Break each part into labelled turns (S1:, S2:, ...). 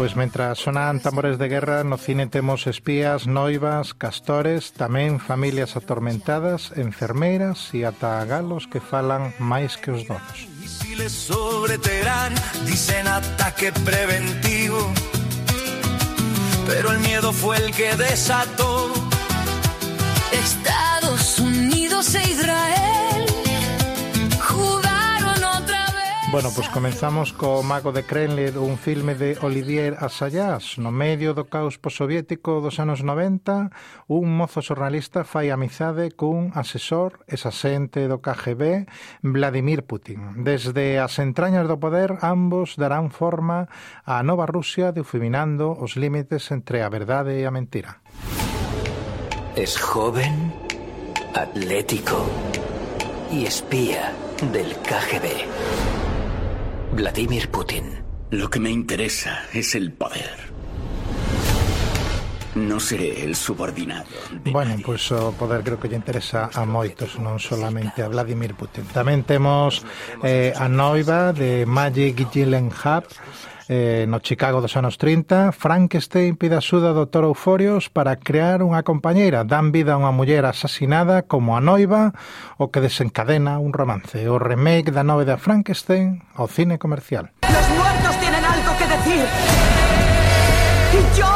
S1: Pois mentras sonan tambores de guerra, no cine temos espías, noivas, castores, tamén familias atormentadas, enfermeiras e ata galos que falan máis que os donos.
S2: Misiles sobre Teherán dicen ataque preventivo Pero el miedo fue el que desató
S3: Estados Unidos e Israel
S1: Bueno, pois pues comenzamos co Mago de Krenler, un filme de Olivier Assayas. No medio do caos possoviético dos anos 90, un mozo xornalista fai amizade cun asesor exasente do KGB, Vladimir Putin. Desde as entrañas do poder, ambos darán forma á nova Rusia difuminando os límites entre a verdade e a mentira.
S4: Es joven, atlético y espía del KGB. Vladimir Putin.
S5: Lo que me interesa es el poder. Non seré el subordinado.
S1: Bueno,
S5: nadie.
S1: pois o poder creo que lle interesa a moitos, non solamente a Vladimir Putin. Tamén temos eh, a noiva de Magic Gyllenhaal, eh, no Chicago dos anos 30, Frankenstein pide axuda do Dr. Euforios para crear unha compañeira. Dan vida a unha muller asasinada como a noiva, o que desencadena un romance. O remake da novela Frankenstein ao cine comercial.
S6: Los muertos tienen algo que decir. Y yo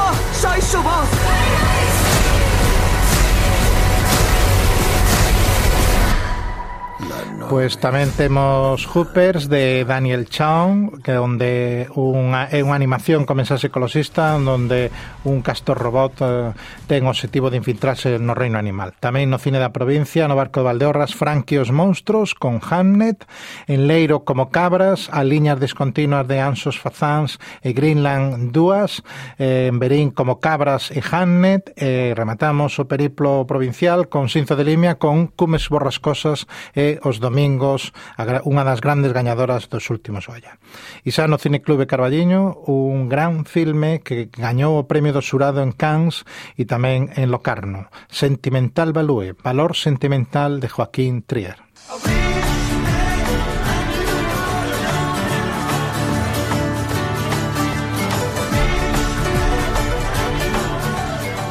S1: Pois tamén temos Hoopers de Daniel Chong que onde unha, é unha animación con mensaxe onde un castor robot eh, ten o objetivo de infiltrarse no reino animal. Tamén no cine da provincia, no barco de Valdeorras, Frankie os monstruos con Hamnet, en Leiro como cabras, a liñas descontinuas de Ansos Fazans e Greenland Dúas, eh, en Berín como cabras e Hamnet, e rematamos o periplo provincial con Sinzo de Limia con Cumes Borrascosas e os domingos unha das grandes gañadoras dos últimos Goya. xa no Cine Clube Carballiño, un gran filme que gañou o premio do xurado en Cannes e tamén en Locarno. Sentimental Value, valor sentimental de Joaquín Trier.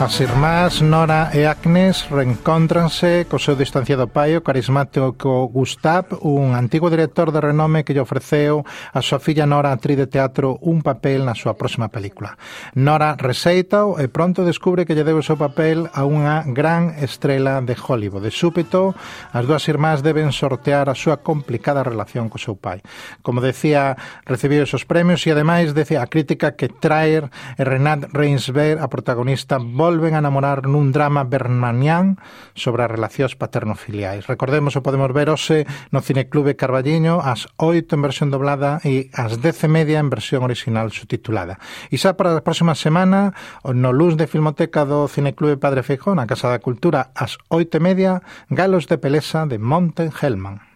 S1: As irmás Nora e Agnes reencontranse co seu distanciado pai, o carismático Gustav, un antigo director de renome que lle ofreceu a súa filla Nora, atriz de teatro, un papel na súa próxima película. Nora reseitao e pronto descubre que lle deu o seu papel a unha gran estrela de Hollywood. De súpeto, as dúas irmás deben sortear a súa complicada relación co seu pai. Como decía, recibiu esos premios e, ademais, decía a crítica que traer Renat Reinsberg, a protagonista volven a namorar nun drama bernanián sobre as relacións paternofiliais. Recordemos o podemos ver hoxe no Cineclube Carballiño ás 8 en versión doblada e ás 10 e media en versión original subtitulada. E xa para a próxima semana, no Luz de Filmoteca do Cineclube Padre Feijó, na Casa da Cultura, ás 8 e media, Galos de Pelesa de Monten Hellman.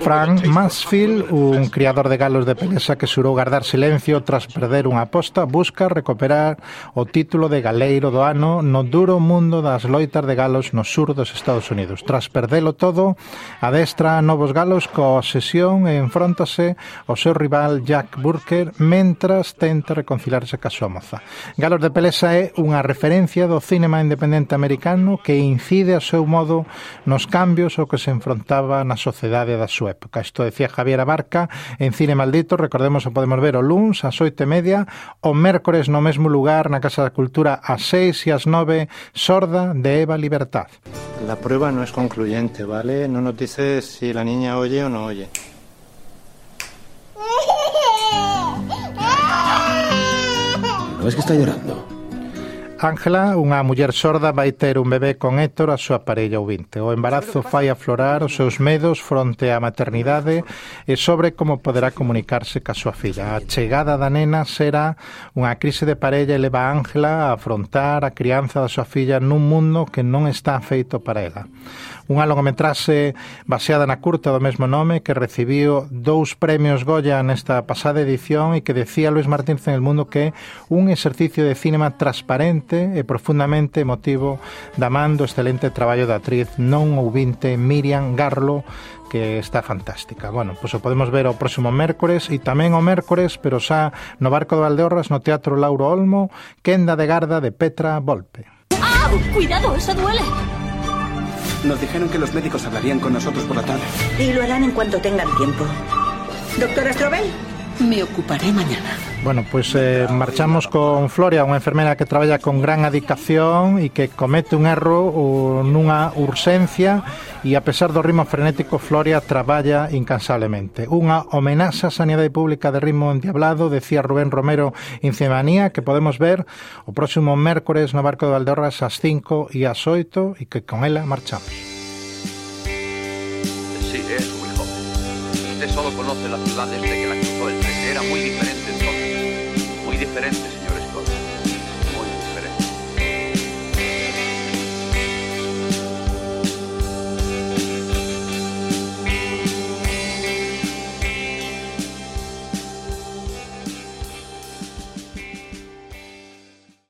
S1: Frank Mansfield, un criador de galos de pelesa que xurou gardar silencio tras perder unha aposta, busca recuperar o título de galeiro do ano no duro mundo das loitas de galos no sur dos Estados Unidos. Tras perdelo todo, adestra novos galos coa sesión e enfróntase ao seu rival Jack Burker mentras tenta reconciliarse ca súa moza. Galos de pelesa é unha referencia do cinema independente americano que incide a seu modo nos cambios ao que se enfrontaba na súa sociedade da súa época. Isto decía Javier Abarca en Cine Maldito, recordemos o podemos ver o luns ás oito e media, o mércores no mesmo lugar na Casa da Cultura ás seis e ás nove, Sorda de Eva Libertad.
S7: La prueba no es concluyente, ¿vale? No nos dice si la niña oye o no oye.
S8: ¿No ves que está llorando?
S1: Ángela, unha muller sorda, vai ter un bebé con Héctor, a súa parella ouvinte. O embarazo fai aflorar os seus medos fronte á maternidade e sobre como poderá comunicarse ca súa filla. A chegada da nena será unha crise de parella e leva a Ángela a afrontar a crianza da súa filla nun mundo que non está feito para ela. Unha longometraxe baseada na curta do mesmo nome que recibiu dous premios Goya nesta pasada edición e que decía Luis Martínez en el mundo que un exercicio de cinema transparente e profundamente emotivo da man do excelente traballo da actriz non ouvinte Miriam Garlo que está fantástica. Bueno, pois o podemos ver o próximo mércores e tamén o mércores, pero xa no Barco de Valdeorras no Teatro Lauro Olmo, Quenda de Garda de Petra Volpe.
S3: ¡Ah! ¡Cuidado! ¡Eso duele!
S8: Nos dijeron que los médicos hablarían con nosotros por la tarde.
S9: Y lo harán en cuanto tengan tiempo. Doctora Strobel,
S3: Me ocuparé mañana.
S1: Bueno, pues eh, marchamos con Floria, unha enfermera que traballa con gran adicación e que comete un erro nunha urxencia e a pesar do ritmo frenético Floria traballa incansablemente. Unha homenaxe á sanidade pública de ritmo endiablado, decía Rubén Romero en Cemanía, que podemos ver o próximo mércores no barco de Valdeorras ás 5 e ás 8 e que con ela marchamos.
S10: Solo conoce la ciudad desde que la cruzó el tren. Era muy diferente entonces. Muy diferente,